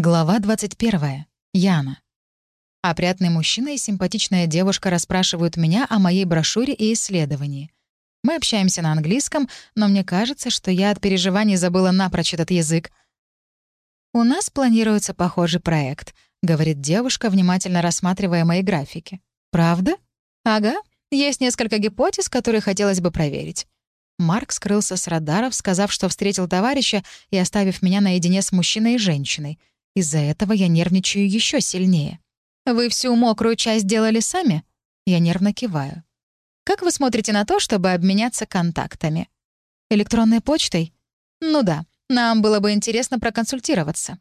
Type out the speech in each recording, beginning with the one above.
Глава 21. Яна. Опрятный мужчина и симпатичная девушка расспрашивают меня о моей брошюре и исследовании. Мы общаемся на английском, но мне кажется, что я от переживаний забыла напрочь этот язык. «У нас планируется похожий проект», — говорит девушка, внимательно рассматривая мои графики. «Правда?» «Ага. Есть несколько гипотез, которые хотелось бы проверить». Марк скрылся с радаров, сказав, что встретил товарища и оставив меня наедине с мужчиной и женщиной — из-за этого я нервничаю еще сильнее. «Вы всю мокрую часть делали сами?» Я нервно киваю. «Как вы смотрите на то, чтобы обменяться контактами?» «Электронной почтой?» «Ну да, нам было бы интересно проконсультироваться».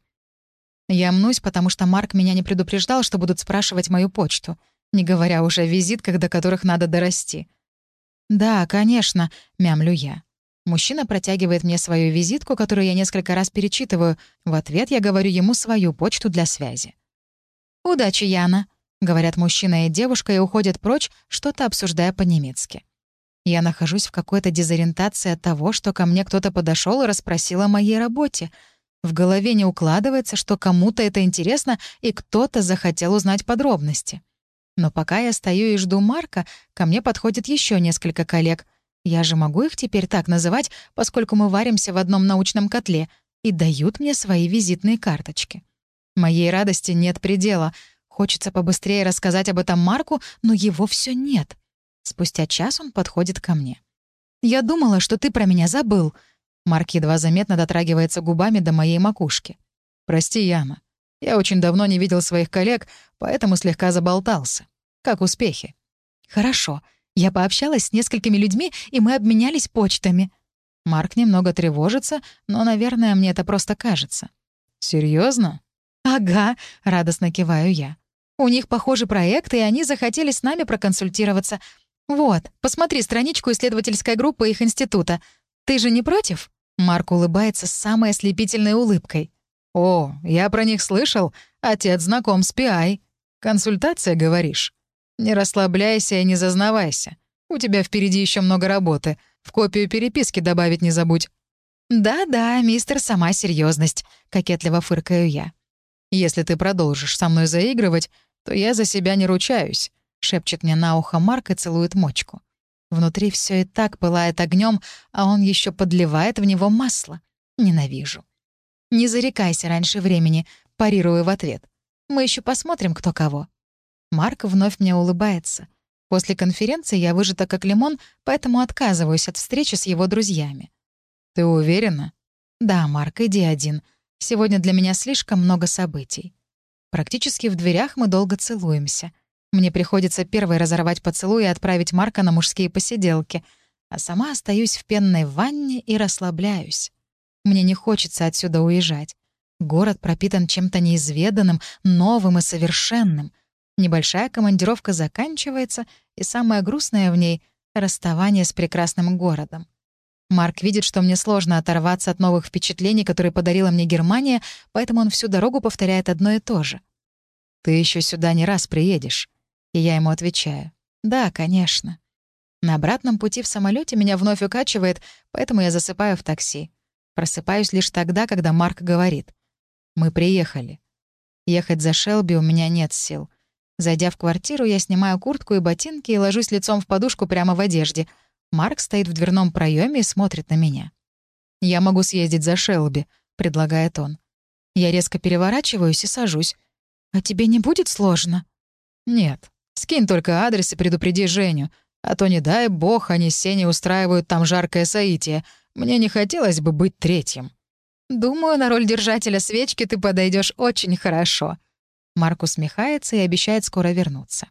Я мнусь, потому что Марк меня не предупреждал, что будут спрашивать мою почту, не говоря уже о визитках, до которых надо дорасти. «Да, конечно», — мямлю я. Мужчина протягивает мне свою визитку, которую я несколько раз перечитываю. В ответ я говорю ему свою почту для связи. «Удачи, Яна», — говорят мужчина и девушка и уходят прочь, что-то обсуждая по-немецки. Я нахожусь в какой-то дезориентации от того, что ко мне кто-то подошел и расспросил о моей работе. В голове не укладывается, что кому-то это интересно, и кто-то захотел узнать подробности. Но пока я стою и жду Марка, ко мне подходит еще несколько коллег — я же могу их теперь так называть, поскольку мы варимся в одном научном котле, и дают мне свои визитные карточки. Моей радости нет предела. Хочется побыстрее рассказать об этом Марку, но его все нет. Спустя час он подходит ко мне. «Я думала, что ты про меня забыл». Марк едва заметно дотрагивается губами до моей макушки. «Прости, Яна. Я очень давно не видел своих коллег, поэтому слегка заболтался. Как успехи?» «Хорошо. Я пообщалась с несколькими людьми, и мы обменялись почтами». Марк немного тревожится, но, наверное, мне это просто кажется. Серьезно? «Ага», — радостно киваю я. «У них похожий проект, и они захотели с нами проконсультироваться. Вот, посмотри страничку исследовательской группы их института. Ты же не против?» Марк улыбается с самой ослепительной улыбкой. «О, я про них слышал. Отец знаком с Пиай. Консультация, говоришь?» Не расслабляйся и не зазнавайся. У тебя впереди еще много работы. В копию переписки добавить не забудь». «Да-да, мистер, сама серьезность, кокетливо фыркаю я. «Если ты продолжишь со мной заигрывать, то я за себя не ручаюсь», — шепчет мне на ухо Марк и целует мочку. Внутри все и так пылает огнем, а он еще подливает в него масло. Ненавижу. «Не зарекайся раньше времени», — парирую в ответ. «Мы еще посмотрим, кто кого». Марк вновь мне улыбается. После конференции я выжата как лимон, поэтому отказываюсь от встречи с его друзьями. «Ты уверена?» «Да, Марк, иди один. Сегодня для меня слишком много событий». Практически в дверях мы долго целуемся. Мне приходится первой разорвать поцелуй и отправить Марка на мужские посиделки, а сама остаюсь в пенной ванне и расслабляюсь. Мне не хочется отсюда уезжать. Город пропитан чем-то неизведанным, новым и совершенным — Небольшая командировка заканчивается, и самое грустное в ней — расставание с прекрасным городом. Марк видит, что мне сложно оторваться от новых впечатлений, которые подарила мне Германия, поэтому он всю дорогу повторяет одно и то же. «Ты еще сюда не раз приедешь». И я ему отвечаю. «Да, конечно». На обратном пути в самолете меня вновь укачивает, поэтому я засыпаю в такси. Просыпаюсь лишь тогда, когда Марк говорит. «Мы приехали». Ехать за Шелби у меня нет сил. Зайдя в квартиру, я снимаю куртку и ботинки и ложусь лицом в подушку прямо в одежде. Марк стоит в дверном проеме и смотрит на меня. «Я могу съездить за Шелби», — предлагает он. Я резко переворачиваюсь и сажусь. «А тебе не будет сложно?» «Нет. Скинь только адрес и предупреди Женю. А то, не дай бог, они с Сеней устраивают там жаркое соитие. Мне не хотелось бы быть третьим». «Думаю, на роль держателя свечки ты подойдешь очень хорошо», Марк усмехается и обещает скоро вернуться.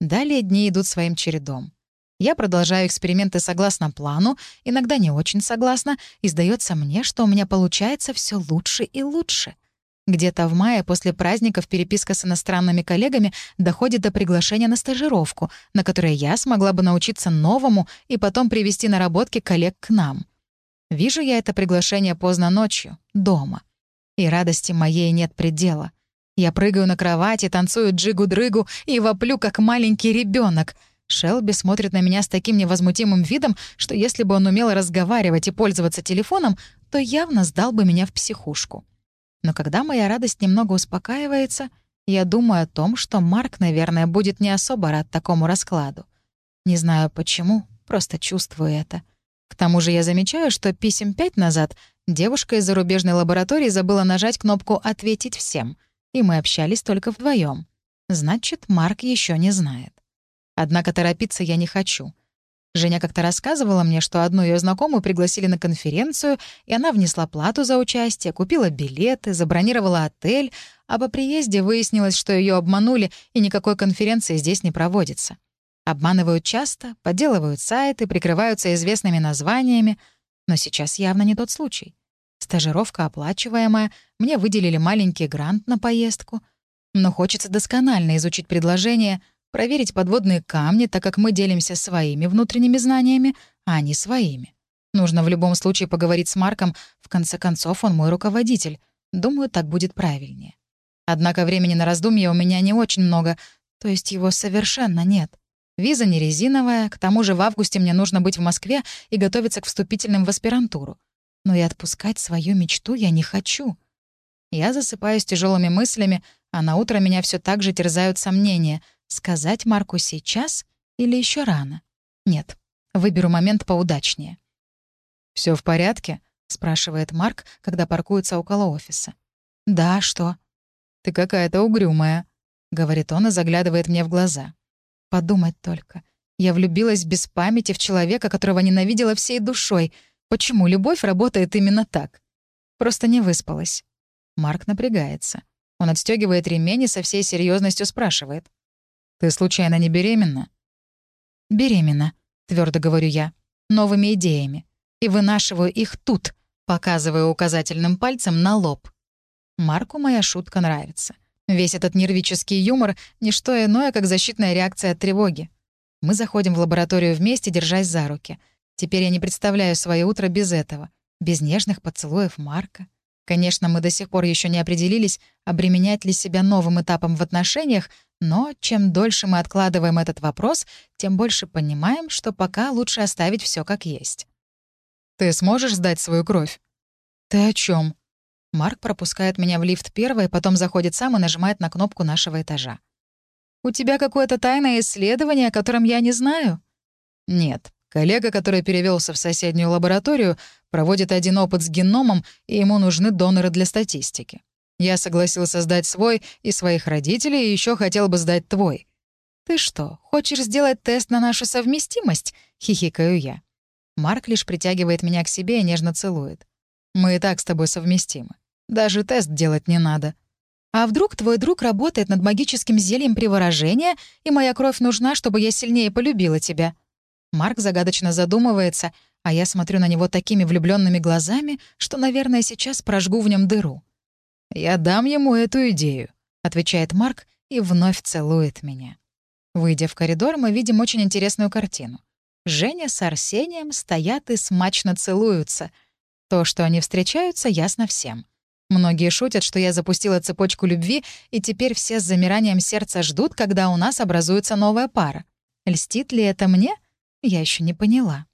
Далее дни идут своим чередом. Я продолжаю эксперименты согласно плану, иногда не очень согласно, и сдается мне, что у меня получается все лучше и лучше. Где-то в мае после праздников переписка с иностранными коллегами доходит до приглашения на стажировку, на которой я смогла бы научиться новому и потом привести наработки коллег к нам. Вижу я это приглашение поздно ночью, дома. И радости моей нет предела — я прыгаю на кровати, танцую джигу-дрыгу и воплю, как маленький ребенок. Шелби смотрит на меня с таким невозмутимым видом, что если бы он умел разговаривать и пользоваться телефоном, то явно сдал бы меня в психушку. Но когда моя радость немного успокаивается, я думаю о том, что Марк, наверное, будет не особо рад такому раскладу. Не знаю почему, просто чувствую это. К тому же я замечаю, что писем пять назад девушка из зарубежной лаборатории забыла нажать кнопку «Ответить всем», и мы общались только вдвоем. Значит, Марк еще не знает. Однако торопиться я не хочу. Женя как-то рассказывала мне, что одну ее знакомую пригласили на конференцию, и она внесла плату за участие, купила билеты, забронировала отель, а по приезде выяснилось, что ее обманули, и никакой конференции здесь не проводится. Обманывают часто, подделывают сайты, прикрываются известными названиями, но сейчас явно не тот случай. Стажировка оплачиваемая, мне выделили маленький грант на поездку. Но хочется досконально изучить предложение, проверить подводные камни, так как мы делимся своими внутренними знаниями, а не своими. Нужно в любом случае поговорить с Марком, в конце концов он мой руководитель. Думаю, так будет правильнее. Однако времени на раздумье у меня не очень много, то есть его совершенно нет. Виза не резиновая, к тому же в августе мне нужно быть в Москве и готовиться к вступительным в аспирантуру но и отпускать свою мечту я не хочу. Я засыпаю с тяжелыми мыслями, а на утро меня все так же терзают сомнения, сказать Марку сейчас или еще рано. Нет, выберу момент поудачнее. Все в порядке?» — спрашивает Марк, когда паркуется около офиса. «Да, что?» «Ты какая-то угрюмая», — говорит он и заглядывает мне в глаза. «Подумать только. Я влюбилась без памяти в человека, которого ненавидела всей душой — Почему любовь работает именно так? Просто не выспалась. Марк напрягается. Он отстегивает ремень и со всей серьезностью спрашивает. «Ты случайно не беременна?» «Беременна», — твердо говорю я, — «новыми идеями. И вынашиваю их тут», показываю указательным пальцем на лоб. Марку моя шутка нравится. Весь этот нервический юмор — не что иное, как защитная реакция от тревоги. Мы заходим в лабораторию вместе, держась за руки — Теперь я не представляю свое утро без этого, без нежных поцелуев Марка. Конечно, мы до сих пор еще не определились, обременять ли себя новым этапом в отношениях, но чем дольше мы откладываем этот вопрос, тем больше понимаем, что пока лучше оставить все как есть. «Ты сможешь сдать свою кровь?» «Ты о чем? Марк пропускает меня в лифт первой, потом заходит сам и нажимает на кнопку нашего этажа. «У тебя какое-то тайное исследование, о котором я не знаю?» «Нет. Коллега, который перевелся в соседнюю лабораторию, проводит один опыт с геномом, и ему нужны доноры для статистики. Я согласился сдать свой и своих родителей, и еще хотел бы сдать твой. «Ты что, хочешь сделать тест на нашу совместимость?» — хихикаю я. Марк лишь притягивает меня к себе и нежно целует. «Мы и так с тобой совместимы. Даже тест делать не надо». «А вдруг твой друг работает над магическим зельем приворожения, и моя кровь нужна, чтобы я сильнее полюбила тебя?» Марк загадочно задумывается, а я смотрю на него такими влюбленными глазами, что, наверное, сейчас прожгу в нем дыру. «Я дам ему эту идею», — отвечает Марк и вновь целует меня. Выйдя в коридор, мы видим очень интересную картину. Женя с Арсением стоят и смачно целуются. То, что они встречаются, ясно всем. Многие шутят, что я запустила цепочку любви, и теперь все с замиранием сердца ждут, когда у нас образуется новая пара. Льстит ли это мне? Я еще не поняла.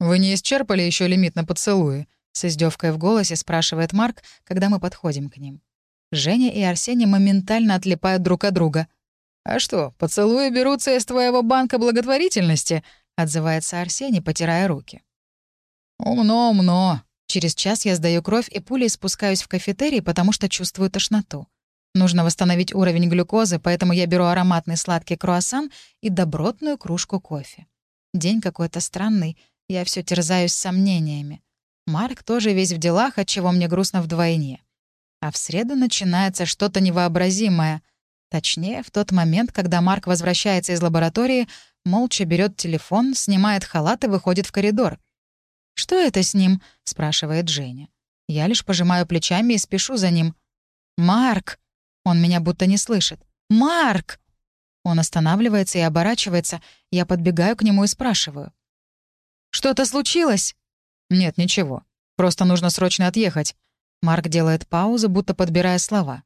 «Вы не исчерпали еще лимит на поцелуи?» — с издевкой в голосе спрашивает Марк, когда мы подходим к ним. Женя и Арсений моментально отлипают друг от друга. «А что, поцелуи берутся из твоего банка благотворительности?» — отзывается Арсений, потирая руки. «Умно, умно». Через час я сдаю кровь и пулей спускаюсь в кафетерий, потому что чувствую тошноту. Нужно восстановить уровень глюкозы, поэтому я беру ароматный сладкий круассан и добротную кружку кофе. День какой-то странный, я все терзаюсь сомнениями. Марк тоже весь в делах, от чего мне грустно вдвойне. А в среду начинается что-то невообразимое. Точнее, в тот момент, когда Марк возвращается из лаборатории, молча берет телефон, снимает халат и выходит в коридор. «Что это с ним?» — спрашивает Женя. Я лишь пожимаю плечами и спешу за ним. «Марк!» Он меня будто не слышит. «Марк!» Он останавливается и оборачивается. Я подбегаю к нему и спрашиваю. «Что-то случилось?» «Нет, ничего. Просто нужно срочно отъехать». Марк делает паузу, будто подбирая слова.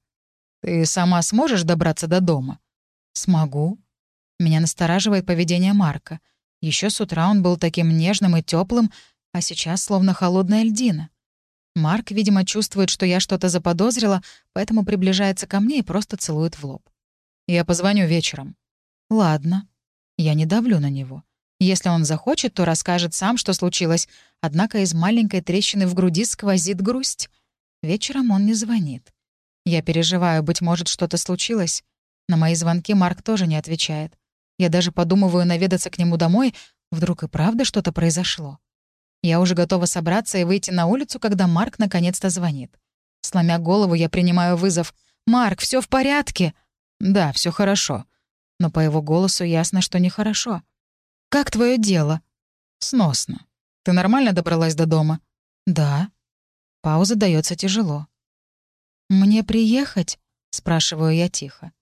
«Ты сама сможешь добраться до дома?» «Смогу». Меня настораживает поведение Марка. Еще с утра он был таким нежным и теплым, а сейчас словно холодная льдина. Марк, видимо, чувствует, что я что-то заподозрила, поэтому приближается ко мне и просто целует в лоб. «Я позвоню вечером». «Ладно». Я не давлю на него. Если он захочет, то расскажет сам, что случилось, однако из маленькой трещины в груди сквозит грусть. Вечером он не звонит. Я переживаю, быть может, что-то случилось. На мои звонки Марк тоже не отвечает. Я даже подумываю наведаться к нему домой, вдруг и правда что-то произошло. Я уже готова собраться и выйти на улицу, когда Марк наконец-то звонит. Сломя голову, я принимаю вызов. «Марк, все в порядке?» «Да, все хорошо». Но по его голосу ясно, что нехорошо. «Как твое дело?» «Сносно. Ты нормально добралась до дома?» «Да». Пауза дается тяжело. «Мне приехать?» — спрашиваю я тихо.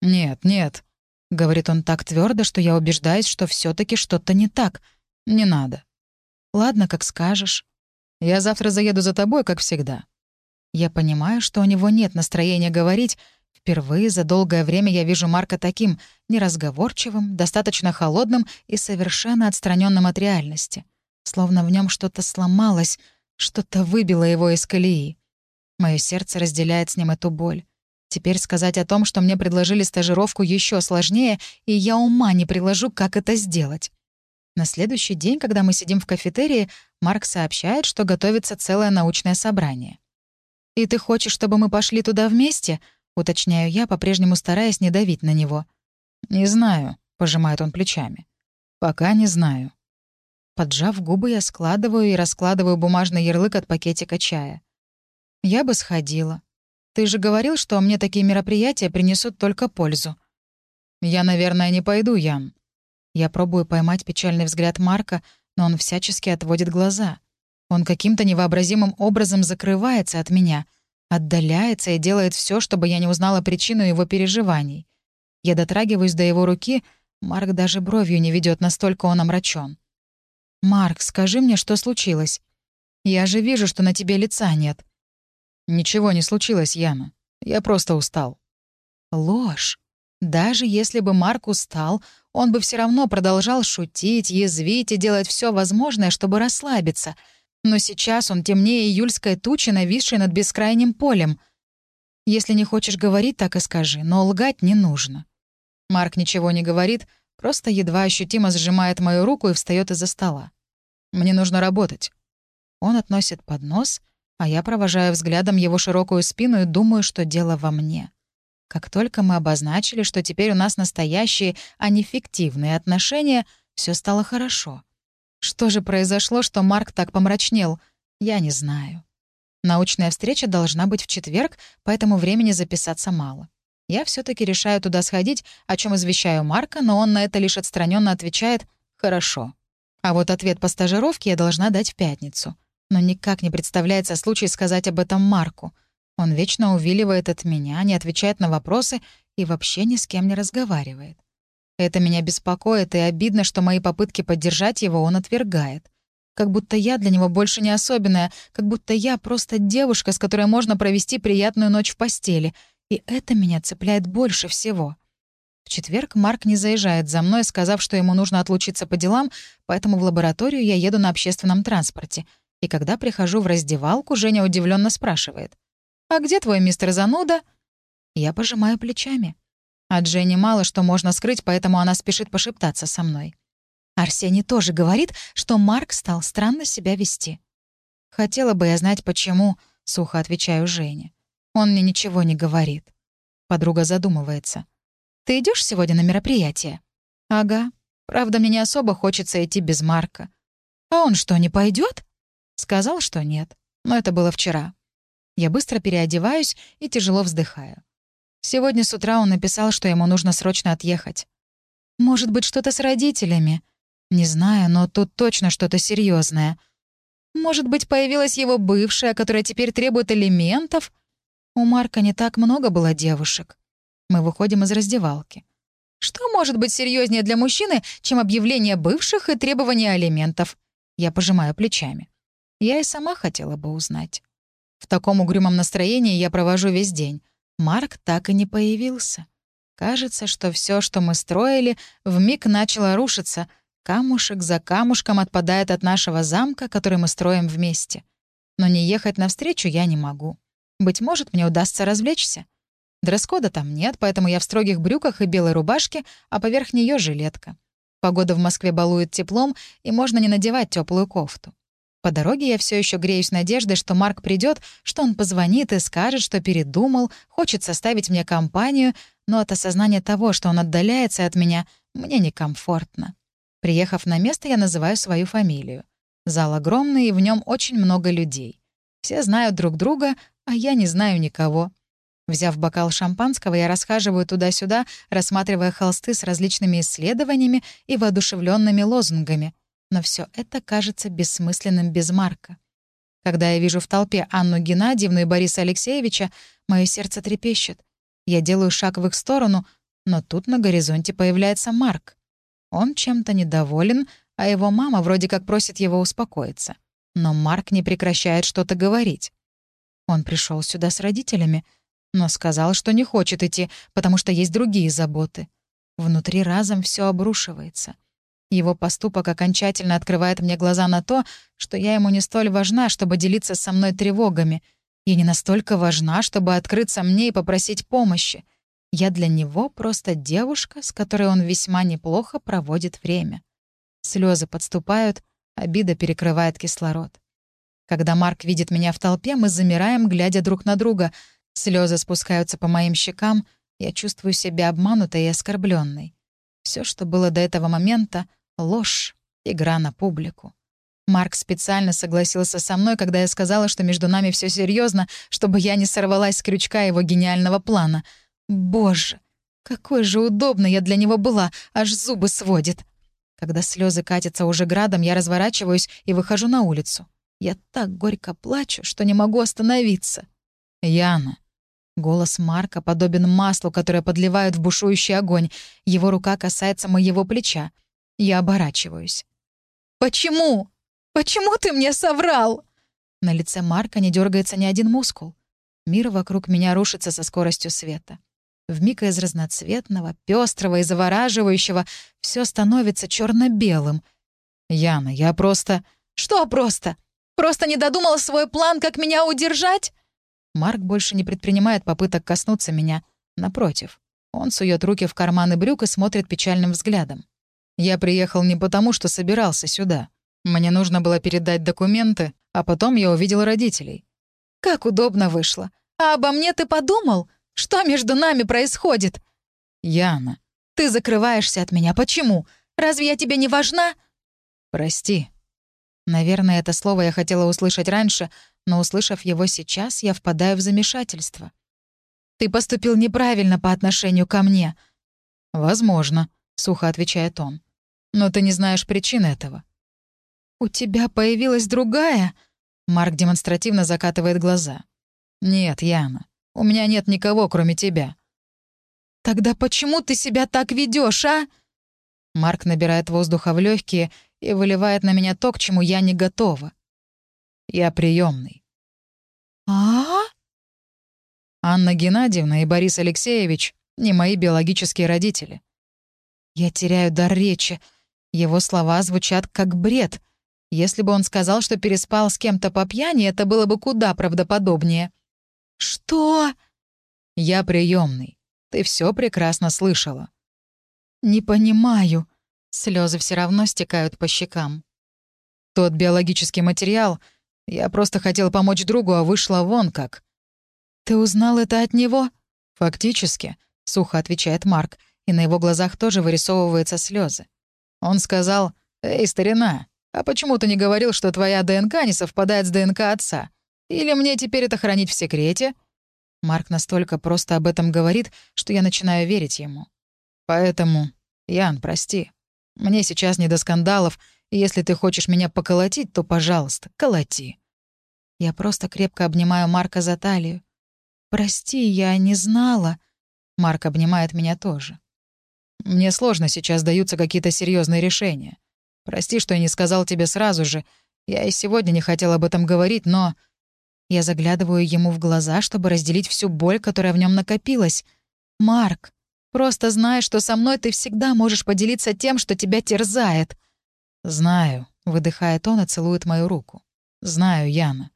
«Нет, нет», — говорит он так твердо, что я убеждаюсь, что все таки что-то не так. «Не надо». «Ладно, как скажешь. Я завтра заеду за тобой, как всегда». Я понимаю, что у него нет настроения говорить. Впервые за долгое время я вижу Марка таким неразговорчивым, достаточно холодным и совершенно отстраненным от реальности. Словно в нем что-то сломалось, что-то выбило его из колеи. Мое сердце разделяет с ним эту боль. Теперь сказать о том, что мне предложили стажировку, еще сложнее, и я ума не приложу, как это сделать. На следующий день, когда мы сидим в кафетерии, Марк сообщает, что готовится целое научное собрание. «И ты хочешь, чтобы мы пошли туда вместе?» — уточняю я, по-прежнему стараясь не давить на него. «Не знаю», — пожимает он плечами. «Пока не знаю». Поджав губы, я складываю и раскладываю бумажный ярлык от пакетика чая. Я бы сходила. Ты же говорил, что мне такие мероприятия принесут только пользу. Я, наверное, не пойду, Ян. Я пробую поймать печальный взгляд Марка, но он всячески отводит глаза. Он каким-то невообразимым образом закрывается от меня, отдаляется и делает все, чтобы я не узнала причину его переживаний. Я дотрагиваюсь до его руки, Марк даже бровью не ведет, настолько он омрачен. «Марк, скажи мне, что случилось? Я же вижу, что на тебе лица нет». «Ничего не случилось, Яна. Я просто устал». Ложь. Даже если бы Марк устал, он бы все равно продолжал шутить, язвить и делать все возможное, чтобы расслабиться. Но сейчас он темнее июльской тучи, нависшей над бескрайним полем. Если не хочешь говорить, так и скажи, но лгать не нужно. Марк ничего не говорит, просто едва ощутимо сжимает мою руку и встает из-за стола. «Мне нужно работать». Он относит поднос, а я провожаю взглядом его широкую спину и думаю, что дело во мне. Как только мы обозначили, что теперь у нас настоящие, а не фиктивные отношения, все стало хорошо. Что же произошло, что Марк так помрачнел? Я не знаю. Научная встреча должна быть в четверг, поэтому времени записаться мало. Я все таки решаю туда сходить, о чем извещаю Марка, но он на это лишь отстраненно отвечает «хорошо». А вот ответ по стажировке я должна дать в пятницу. Но никак не представляется случай сказать об этом Марку. Он вечно увиливает от меня, не отвечает на вопросы и вообще ни с кем не разговаривает. Это меня беспокоит, и обидно, что мои попытки поддержать его он отвергает. Как будто я для него больше не особенная, как будто я просто девушка, с которой можно провести приятную ночь в постели — и это меня цепляет больше всего. В четверг Марк не заезжает за мной, сказав, что ему нужно отлучиться по делам, поэтому в лабораторию я еду на общественном транспорте. И когда прихожу в раздевалку, Женя удивленно спрашивает. «А где твой мистер Зануда?» Я пожимаю плечами. От Жени мало что можно скрыть, поэтому она спешит пошептаться со мной. Арсений тоже говорит, что Марк стал странно себя вести. «Хотела бы я знать, почему», — сухо отвечаю Жене. Он мне ничего не говорит. Подруга задумывается. «Ты идешь сегодня на мероприятие?» «Ага. Правда, мне не особо хочется идти без Марка». «А он что, не пойдет? Сказал, что нет. Но это было вчера. Я быстро переодеваюсь и тяжело вздыхаю. Сегодня с утра он написал, что ему нужно срочно отъехать. Может быть, что-то с родителями? Не знаю, но тут точно что-то серьезное. Может быть, появилась его бывшая, которая теперь требует элементов? У Марка не так много было девушек. Мы выходим из раздевалки. Что может быть серьезнее для мужчины, чем объявление бывших и требования алиментов? Я пожимаю плечами. Я и сама хотела бы узнать. В таком угрюмом настроении я провожу весь день. Марк так и не появился. Кажется, что все, что мы строили, вмиг начало рушиться. Камушек за камушком отпадает от нашего замка, который мы строим вместе. Но не ехать навстречу я не могу. Быть может, мне удастся развлечься. Дресс-кода там нет, поэтому я в строгих брюках и белой рубашке, а поверх нее жилетка. Погода в Москве балует теплом, и можно не надевать теплую кофту. По дороге я все еще греюсь надеждой, что Марк придет, что он позвонит и скажет, что передумал, хочет составить мне компанию, но от осознания того, что он отдаляется от меня, мне некомфортно. Приехав на место, я называю свою фамилию. Зал огромный, и в нем очень много людей. Все знают друг друга, а я не знаю никого. Взяв бокал шампанского, я расхаживаю туда-сюда, рассматривая холсты с различными исследованиями и воодушевленными лозунгами. Но все это кажется бессмысленным без Марка. Когда я вижу в толпе Анну Геннадьевну и Бориса Алексеевича, мое сердце трепещет. Я делаю шаг в их сторону, но тут на горизонте появляется Марк. Он чем-то недоволен, а его мама вроде как просит его успокоиться. Но Марк не прекращает что-то говорить. Он пришел сюда с родителями, но сказал, что не хочет идти, потому что есть другие заботы. Внутри разом все обрушивается. Его поступок окончательно открывает мне глаза на то, что я ему не столь важна, чтобы делиться со мной тревогами. Я не настолько важна, чтобы открыться мне и попросить помощи. Я для него просто девушка, с которой он весьма неплохо проводит время. Слезы подступают, обида перекрывает кислород. Когда Марк видит меня в толпе, мы замираем, глядя друг на друга. Слезы спускаются по моим щекам, я чувствую себя обманутой и оскорбленной. Все, что было до этого момента — ложь, игра на публику. Марк специально согласился со мной, когда я сказала, что между нами все серьезно, чтобы я не сорвалась с крючка его гениального плана — Боже, какой же удобно я для него была, аж зубы сводит. Когда слезы катятся уже градом, я разворачиваюсь и выхожу на улицу. Я так горько плачу, что не могу остановиться. «Яна». Голос Марка подобен маслу, которое подливают в бушующий огонь. Его рука касается моего плеча. Я оборачиваюсь. «Почему? Почему ты мне соврал?» На лице Марка не дергается ни один мускул. Мир вокруг меня рушится со скоростью света. Вмиг из разноцветного, пестрого и завораживающего все становится черно белым «Яна, я просто...» «Что просто? Просто не додумал свой план, как меня удержать?» Марк больше не предпринимает попыток коснуться меня. Напротив, он сует руки в карманы брюк и смотрит печальным взглядом. «Я приехал не потому, что собирался сюда. Мне нужно было передать документы, а потом я увидел родителей». «Как удобно вышло. А обо мне ты подумал?» Что между нами происходит?» «Яна, ты закрываешься от меня. Почему? Разве я тебе не важна?» «Прости». Наверное, это слово я хотела услышать раньше, но, услышав его сейчас, я впадаю в замешательство. «Ты поступил неправильно по отношению ко мне». «Возможно», — сухо отвечает он. «Но ты не знаешь причин этого». «У тебя появилась другая?» Марк демонстративно закатывает глаза. «Нет, Яна, у меня нет никого, кроме тебя». «Тогда почему ты себя так ведешь, а?» Марк набирает воздуха в легкие и выливает на меня то, к чему я не готова. Я приемный. А? Анна Геннадьевна и Борис Алексеевич — не мои биологические родители. Я теряю дар речи. Его слова звучат как бред. Если бы он сказал, что переспал с кем-то по пьяни, это было бы куда правдоподобнее. «Что?» «Я приемный. Ты все прекрасно слышала». «Не понимаю». Слезы все равно стекают по щекам. «Тот биологический материал. Я просто хотел помочь другу, а вышло вон как». «Ты узнал это от него?» «Фактически», — сухо отвечает Марк, и на его глазах тоже вырисовываются слезы. Он сказал, «Эй, старина, а почему ты не говорил, что твоя ДНК не совпадает с ДНК отца? Или мне теперь это хранить в секрете?» Марк настолько просто об этом говорит, что я начинаю верить ему. «Поэтому, Ян, прости. Мне сейчас не до скандалов, и если ты хочешь меня поколотить, то, пожалуйста, колоти». Я просто крепко обнимаю Марка за талию. «Прости, я не знала». Марк обнимает меня тоже. «Мне сложно сейчас даются какие-то серьезные решения. Прости, что я не сказал тебе сразу же. Я и сегодня не хотел об этом говорить, но...» Я заглядываю ему в глаза, чтобы разделить всю боль, которая в нем накопилась. «Марк, просто знай, что со мной ты всегда можешь поделиться тем, что тебя терзает». «Знаю», — выдыхает он и целует мою руку. «Знаю, Яна.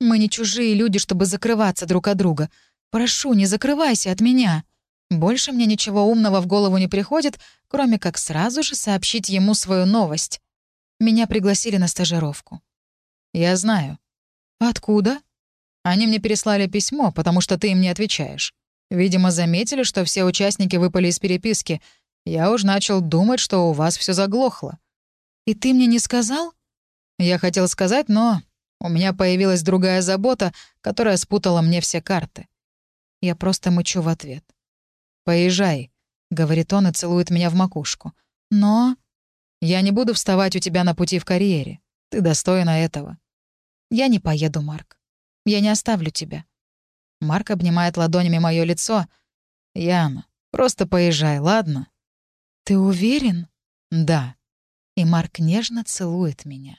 Мы не чужие люди, чтобы закрываться друг от друга. Прошу, не закрывайся от меня. Больше мне ничего умного в голову не приходит, кроме как сразу же сообщить ему свою новость. Меня пригласили на стажировку. Я знаю. Откуда? Они мне переслали письмо, потому что ты им не отвечаешь. Видимо, заметили, что все участники выпали из переписки. Я уж начал думать, что у вас все заглохло. И ты мне не сказал? Я хотел сказать, но у меня появилась другая забота, которая спутала мне все карты. Я просто мычу в ответ. «Поезжай», — говорит он и целует меня в макушку. «Но...» «Я не буду вставать у тебя на пути в карьере. Ты достойна этого». «Я не поеду, Марк. Я не оставлю тебя». Марк обнимает ладонями мое лицо. «Яна, просто поезжай, ладно?» «Ты уверен?» «Да». И Марк нежно целует меня.